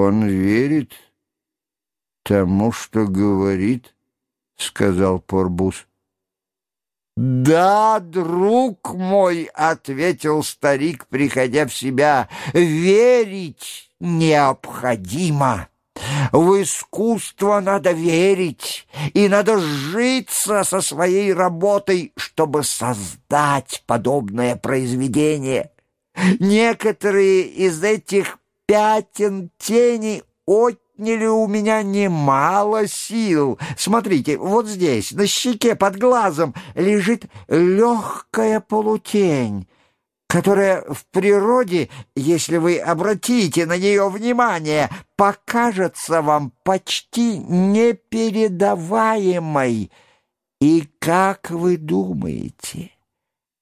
Он верит тому, что говорит, — сказал Порбус. «Да, друг мой», — ответил старик, приходя в себя, — «верить необходимо». В искусство надо верить, и надо житься со своей работой, чтобы создать подобное произведение. Некоторые из этих пятен тени отняли у меня немало сил. Смотрите, вот здесь, на щеке под глазом, лежит легкая полутень которая в природе, если вы обратите на нее внимание, покажется вам почти непередаваемой. И как вы думаете,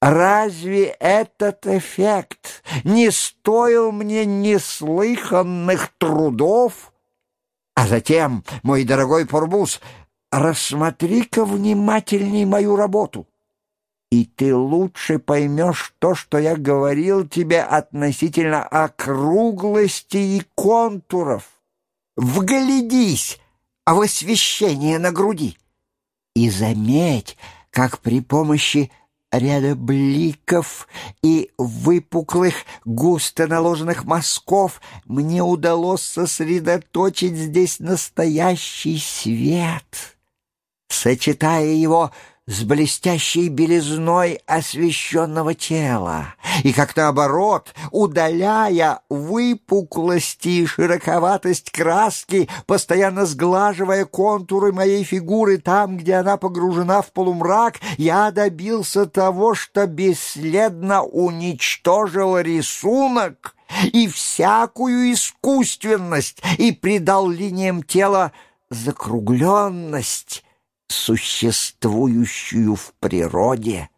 разве этот эффект не стоил мне неслыханных трудов? А затем, мой дорогой Порбус, рассмотри-ка внимательней мою работу и ты лучше поймешь то, что я говорил тебе относительно округлости и контуров. Вглядись в освещение на груди и заметь, как при помощи ряда бликов и выпуклых, густо наложенных мазков мне удалось сосредоточить здесь настоящий свет, сочетая его с блестящей белизной освещенного тела, и как наоборот, удаляя выпуклости и широковатость краски, постоянно сглаживая контуры моей фигуры там, где она погружена в полумрак, я добился того, что бесследно уничтожил рисунок и всякую искусственность и придал линиям тела закругленность, существующую в природе.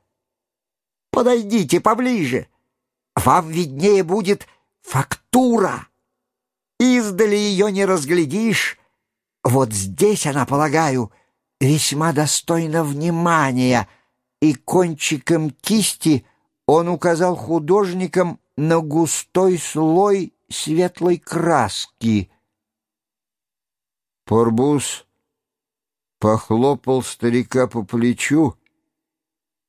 Подойдите поближе, вам виднее будет фактура. Издали ее не разглядишь. Вот здесь она, полагаю, весьма достойна внимания, и кончиком кисти он указал художникам на густой слой светлой краски. Порбус похлопал старика по плечу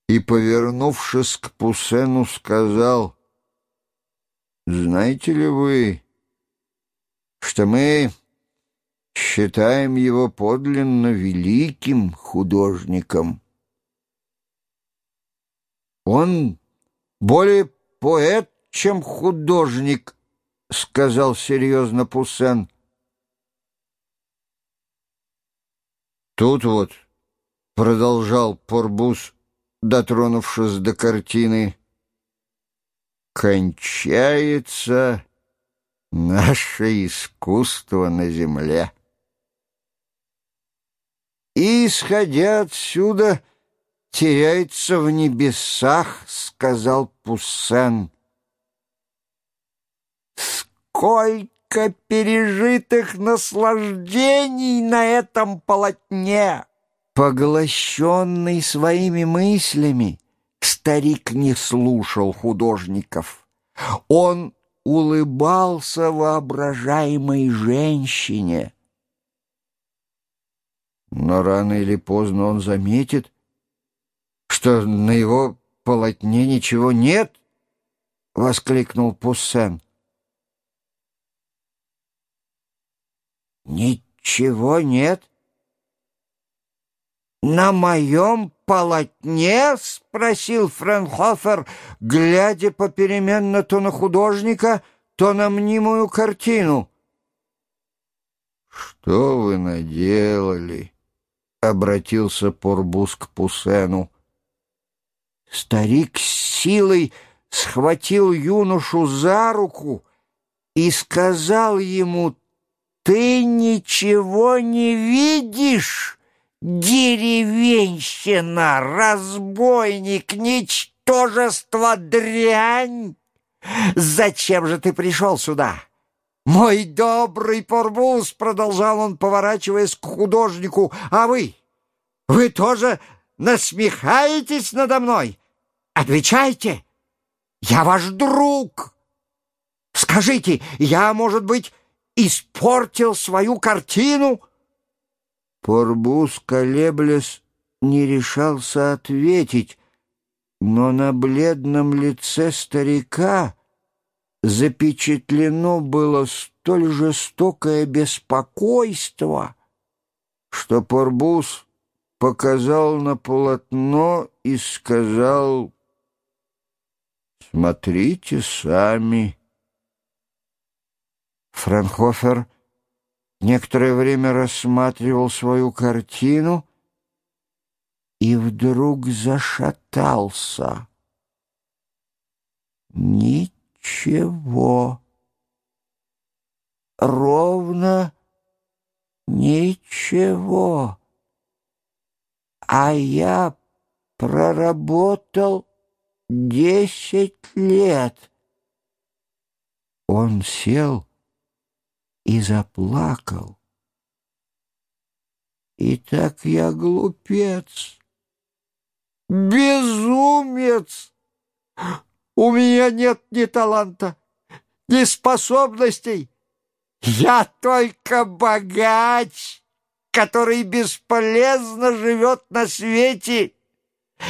и, повернувшись к Пусену, сказал, «Знаете ли вы, что мы считаем его подлинно великим художником? Он более поэт, чем художник», — сказал серьезно Пусен. Тут вот, — продолжал Порбус, дотронувшись до картины, — кончается наше искусство на земле. И, исходя отсюда, теряется в небесах, — сказал Пуссен. Сколько сколько пережитых наслаждений на этом полотне!» Поглощенный своими мыслями, старик не слушал художников. Он улыбался воображаемой женщине. Но рано или поздно он заметит, что на его полотне ничего нет, — воскликнул Пуссен. «Ничего нет?» «На моем полотне?» — спросил Френхофер, глядя попеременно то на художника, то на мнимую картину. «Что вы наделали?» — обратился Порбус к Пусену. Старик с силой схватил юношу за руку и сказал ему «Ты ничего не видишь, деревенщина, разбойник, ничтожество, дрянь? Зачем же ты пришел сюда?» «Мой добрый Порбус!» — продолжал он, поворачиваясь к художнику. «А вы? Вы тоже насмехаетесь надо мной? Отвечайте! Я ваш друг! Скажите, я, может быть, испортил свою картину?» Порбус, колеблясь, не решался ответить, но на бледном лице старика запечатлено было столь жестокое беспокойство, что Порбус показал на полотно и сказал «Смотрите сами». Франхофер некоторое время рассматривал свою картину и вдруг зашатался. Ничего. Ровно ничего. А я проработал десять лет. Он сел и заплакал. И так я глупец, безумец. У меня нет ни таланта, ни способностей. Я только богач, который бесполезно живет на свете,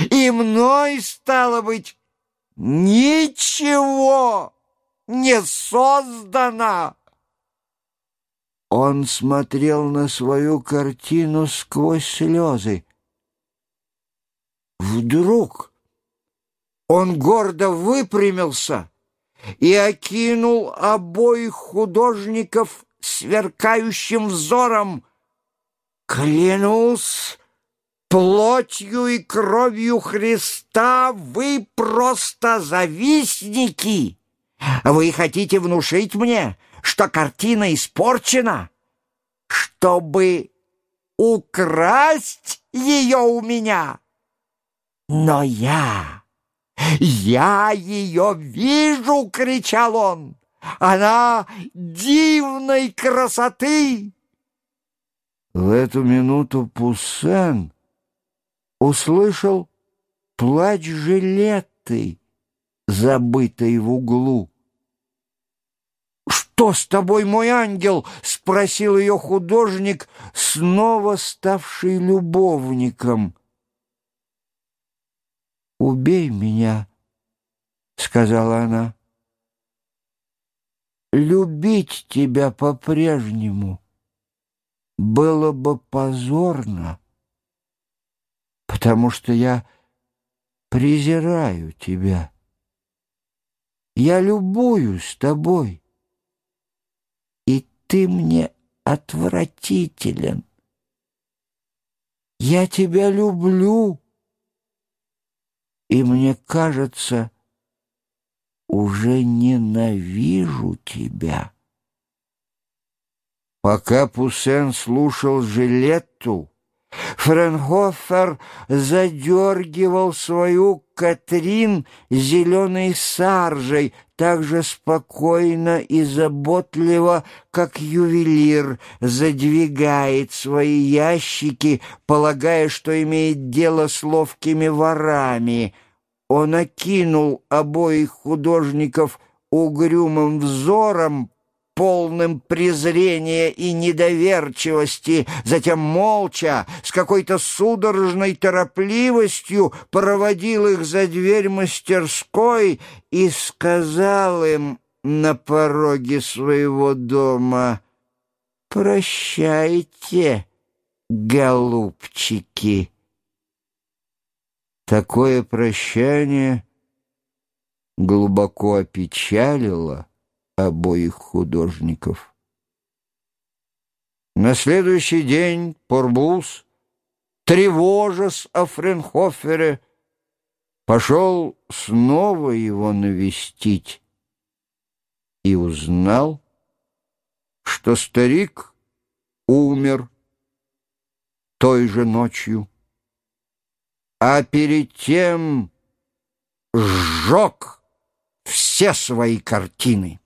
и мной, стало быть, ничего не создано. Он смотрел на свою картину сквозь слезы. Вдруг он гордо выпрямился и окинул обоих художников сверкающим взором. «Клянусь плотью и кровью Христа, вы просто завистники! Вы хотите внушить мне, что картина испорчена, чтобы украсть ее у меня. Но я, я ее вижу, кричал он. Она дивной красоты. В эту минуту Пуссен услышал плач жилеты, забытой в углу. «Что с тобой, мой ангел?» — спросил ее художник, снова ставший любовником. «Убей меня», — сказала она. «Любить тебя по-прежнему было бы позорно, потому что я презираю тебя. Я любуюсь тобой» ты мне отвратителен. Я тебя люблю, и мне кажется, уже ненавижу тебя. Пока Пуссен слушал Жилетту, Френхофер задергивал свою Катрин зеленой саржей так же спокойно и заботливо, как ювелир задвигает свои ящики, полагая, что имеет дело с ловкими ворами. Он окинул обоих художников угрюмым взором, полным презрения и недоверчивости, затем молча, с какой-то судорожной торопливостью проводил их за дверь мастерской и сказал им на пороге своего дома «Прощайте, голубчики». Такое прощание глубоко опечалило обоих художников. На следующий день Порбус, тревожась о Френхофере, пошел снова его навестить и узнал, что старик умер той же ночью, а перед тем сжег все свои картины.